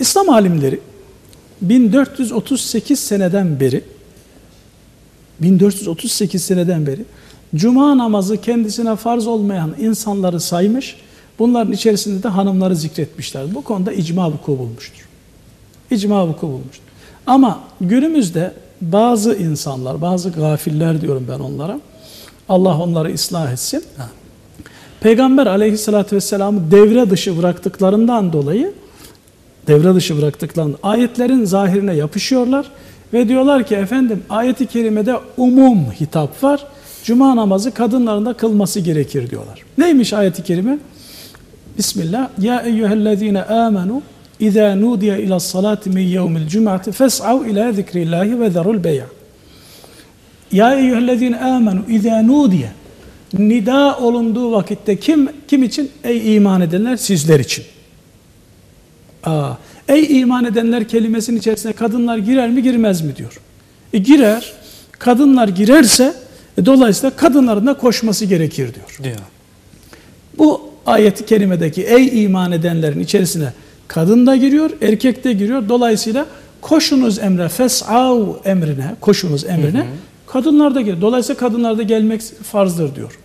İslam alimleri 1438 seneden beri 1438 seneden beri cuma namazı kendisine farz olmayan insanları saymış. Bunların içerisinde de hanımları zikretmişler. Bu konuda icma vuku bulmuştur. İcma vuku bulmuştur. Ama günümüzde bazı insanlar, bazı gafiller diyorum ben onlara. Allah onları ıslah etsin. Peygamber aleyhissalatü vesselam'ı devre dışı bıraktıklarından dolayı devre dışı bıraktıklarından ayetlerin zahirine yapışıyorlar ve diyorlar ki efendim ayeti kerimede umum hitap var. Cuma namazı kadınların da kılması gerekir diyorlar. Neymiş ayeti kerime? Bismillah. Ya eyyühellezine amenu İza nudiye ila salati min yevmil cum'ati fes'av ila zikrillahi ve zerul bey'a. Ya eyyühellezine amenu İza nudiye nida olunduğu vakitte kim kim için? Ey iman edenler sizler için. Aa, ey iman edenler kelimesinin içerisine kadınlar girer mi girmez mi diyor. E girer. Kadınlar girerse e, dolayısıyla kadınların da koşması gerekir diyor. diyor. Bu ayeti kerimedeki ey iman edenlerin içerisine kadın da giriyor, erkek de giriyor. Dolayısıyla koşunuz emre, fes'av emrine, koşunuz emrine hı hı. kadınlar da giriyor. Dolayısıyla kadınlar da gelmek farzdır diyor.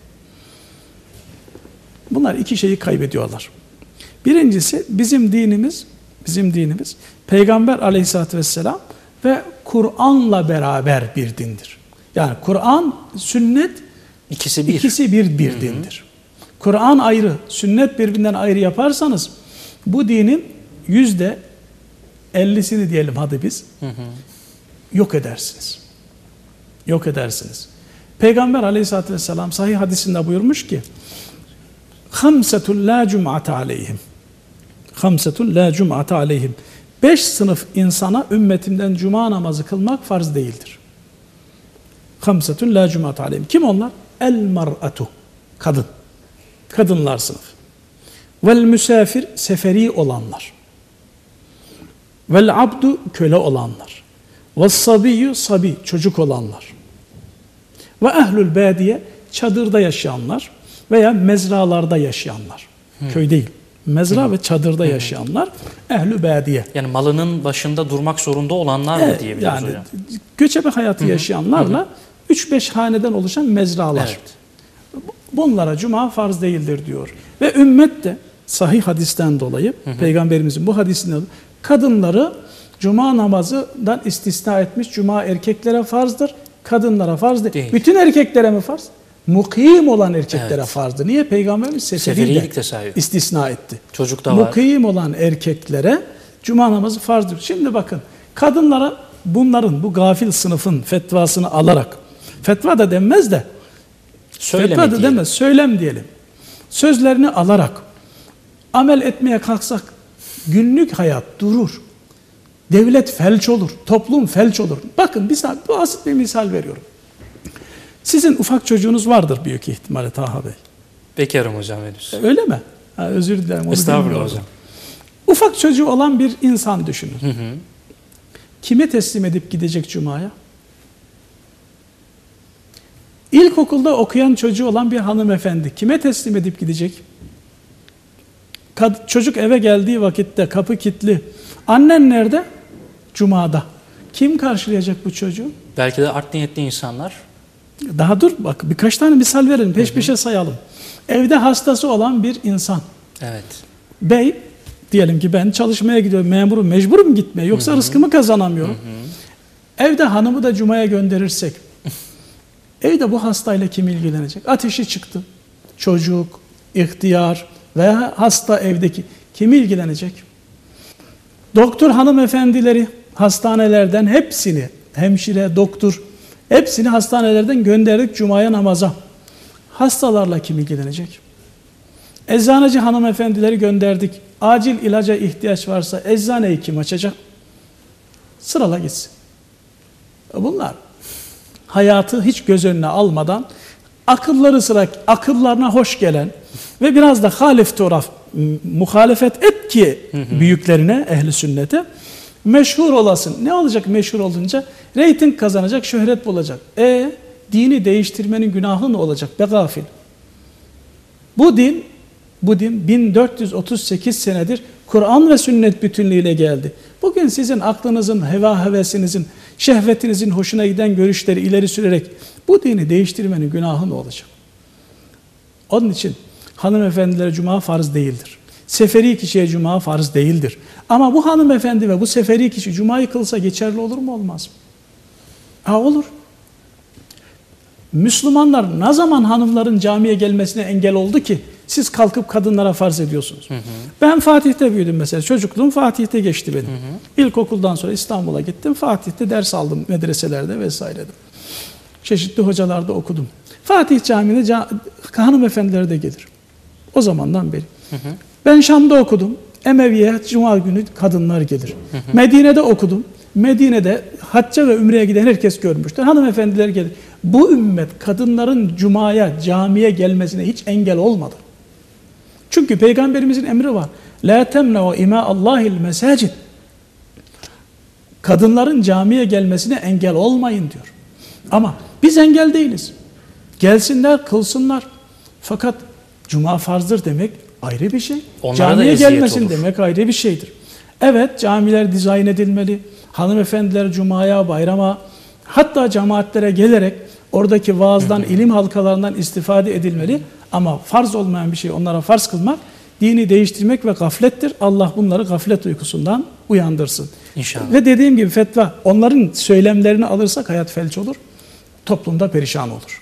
Bunlar iki şeyi kaybediyorlar. Birincisi bizim dinimiz, bizim dinimiz Peygamber aleyhissalatü vesselam ve Kur'an'la beraber bir dindir. Yani Kur'an, sünnet ikisi bir, ikisi bir, bir dindir. Kur'an ayrı, sünnet birbirinden ayrı yaparsanız bu dinin yüzde ellisini diyelim hadi biz hı hı. yok edersiniz. Yok edersiniz. Peygamber aleyhissalatü vesselam sahih hadisinde buyurmuş ki Hamsetun la cum'ate aleyhim. Hamsetun la cum'ate aleyhim. Beş sınıf insana ümmetimden cuma namazı kılmak farz değildir. Hamsetun la cum'ate aleyhim. Kim onlar? El mar'atu. Kadın. Kadınlar sınıf. Vel müsafir seferi olanlar. Vel abdu köle olanlar. Ve sabiyyü sabi çocuk olanlar. Ve ehlül badiye çadırda yaşayanlar veya mezralarda yaşayanlar. Hı. Köy değil. Mezra Hı. ve çadırda Hı. yaşayanlar ehlü badiye. Yani malının başında durmak zorunda olanlar evet, mı diyebiliriz yani, hocam? Göçebe hayatı Hı. yaşayanlarla 3-5 haneden oluşan mezralar. Evet. Bunlara cuma farz değildir diyor. Ve ümmet de sahih hadisten dolayı hı peygamberimizin bu hadisinden kadınları cuma namazından istisna etmiş. Cuma erkeklere farzdır, kadınlara farz değil. değil. Bütün erkeklere mi farz? Mukim olan erkeklere evet. farzdır. Niye? Peygamberimiz seferiyle istisna etti. Çocuk da var. Mukim olan erkeklere cuma namazı farzdır. Şimdi bakın kadınlara bunların bu gafil sınıfın fetvasını alarak fetva da denmez de Söyleme fetva da diyelim. denmez söylem diyelim. Sözlerini alarak amel etmeye kalksak günlük hayat durur. Devlet felç olur, toplum felç olur. Bakın bir basit bir misal veriyorum. Sizin ufak çocuğunuz vardır büyük ihtimalle Taha Bey. Bekarım hocam henüz. E, öyle mi? Ha, özür dilerim. Onu Estağfurullah hocam. Ufak çocuğu olan bir insan düşünün. Hı hı. Kime teslim edip gidecek Cuma'ya? İlkokulda okuyan çocuğu olan bir hanımefendi kime teslim edip gidecek? Çocuk eve geldiği vakitte kapı kilitli. Annen nerede? Cuma'da. Kim karşılayacak bu çocuğu? Belki de art niyetli insanlar. Daha dur bak birkaç tane misal verelim. Peş peşe sayalım. Evde hastası olan bir insan. Evet. Bey diyelim ki ben çalışmaya gidiyorum memurum mecburum gitmeye yoksa hı hı. rızkımı kazanamıyorum. Hı hı. Evde hanımı da cumaya gönderirsek evde bu hastayla kim ilgilenecek? Ateşi çıktı. Çocuk, ihtiyar, veya hasta evdeki kim ilgilenecek? Doktor hanımefendileri hastanelerden hepsini, hemşire, doktor, hepsini hastanelerden gönderdik Cuma'ya namaza. Hastalarla kim ilgilenecek? Eczaneci hanımefendileri gönderdik. Acil ilaca ihtiyaç varsa eczaneyi kim açacak? Sırala gitsin. Bunlar hayatı hiç göz önüne almadan akılları sıra akıllarına hoş gelen ve biraz da halif taraf muhalefet et ki büyüklerine ehli sünnete meşhur olasın. Ne olacak meşhur olunca? Reyting kazanacak, şöhret bulacak. E dini değiştirmenin günahı ne olacak be gafil? Bu din bu din 1438 senedir Kur'an ve sünnet bütünlüğüyle geldi. Bugün sizin aklınızın, heva hevesinizin, şehvetinizin hoşuna giden görüşleri ileri sürerek bu dini değiştirmenin günahı ne olacak? Onun için hanımefendilere cuma farz değildir. Seferi kişiye cuma farz değildir. Ama bu hanımefendi ve bu seferi kişi cumayı kılsa geçerli olur mu olmaz mı? Ha olur. Müslümanlar ne zaman hanımların camiye gelmesine engel oldu ki siz kalkıp kadınlara farz ediyorsunuz? Hı hı. Ben Fatih'te büyüdüm mesela. Çocukluğum Fatih'te geçti benim. Hı hı. İlkokuldan sonra İstanbul'a gittim. Fatih'te ders aldım medreselerde vesairede. Çeşitli hocalarda okudum. Fatih Camii'ne ca hanımefendiler de gelir. O zamandan beri. Hı hı. Ben Şam'da okudum. Emeviye Cuma günü kadınlar gelir. Medine'de okudum. Medine'de hacca ve ümreye giden herkes görmüştür. Hanımefendiler gelir. Bu ümmet kadınların cumaya, camiye gelmesine hiç engel olmadı. Çünkü peygamberimizin emri var. La temne'u ima Allahil mesacid. Kadınların camiye gelmesine engel olmayın diyor. Ama biz engel değiliz. Gelsinler, kılsınlar. Fakat cuma farzdır demek ayrı bir şey. Onlara Camiye gelmesin olur. demek ayrı bir şeydir. Evet camiler dizayn edilmeli. Hanımefendiler cumaya, bayrama, hatta cemaatlere gelerek oradaki vaazdan, ilim halkalarından istifade edilmeli. Ama farz olmayan bir şey onlara farz kılmak, dini değiştirmek ve gaflettir. Allah bunları gaflet uykusundan uyandırsın. İnşallah. Ve dediğim gibi fetva, onların söylemlerini alırsak hayat felç olur, toplumda perişan olur.